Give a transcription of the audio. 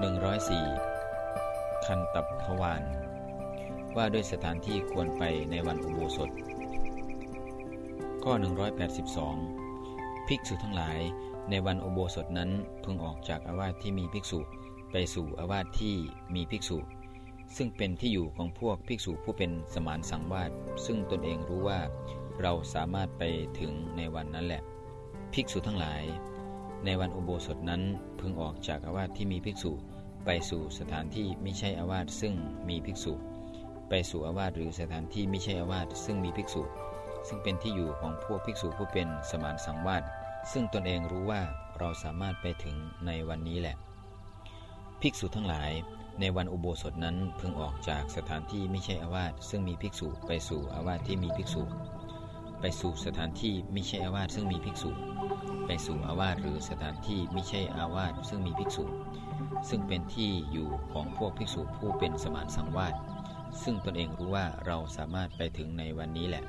104 คันตับพวาน ว่าด้วยสถานที่ควรไปในวันอุโบสถ ข้อ 182 ภิกษุทั้งหลาย ในวันอุโบสถนั้นพึงออกจากอาวาสที่มีภิกษุ ไปสู่อาวาสที่มีภิกษุ ซึ่งเป็นที่อยู่ของพวกภิกษุผู้เป็นสมานสังวาสซึ่งตนเองรู้ว่าเราสามารถไปถึงในวันนั้นแหละ ภิกษุทั้งหลาย ในวันอุโบสถนั้นพึงออกจากอาวาสที่มีภิกษุ ไปสู่สถานที่ไม่ใช่อาวาสซึ่งมีภิกษุ ไปสู่อาวาสหรือสถานที่ไม่ใช่อาวาสซึ่งมีภิกษุ ซึ่งเป็นที่อยู่ของพวกภิกษุผู้เป็นสมานสังวาสซึ่งตนเองรู้ว่าเราสามารถไปถึงในวันนี้แหละ ภิกษุทั้งหลาย ในวันอุโบสถนั้นพึงออกจากสถานที่ไม่ใช่อาวาสซึ่งมีภิกษุไปสู่อาวาสที่มีภิกษุ ไปสู่สถานที่ไม่ใช่อาวาสซึ่งมีภิกษุ ไปสู่อาวาสหรือสถานที่ไม่ใช่อาวาสซึ่งมีภิกษุ ซึ่งเป็นที่อยู่ของพวกภิกษุผู้เป็นสมานสังวาสซึ่งตนเองรู้ว่าเราสามารถไปถึงในวันนี้แหละ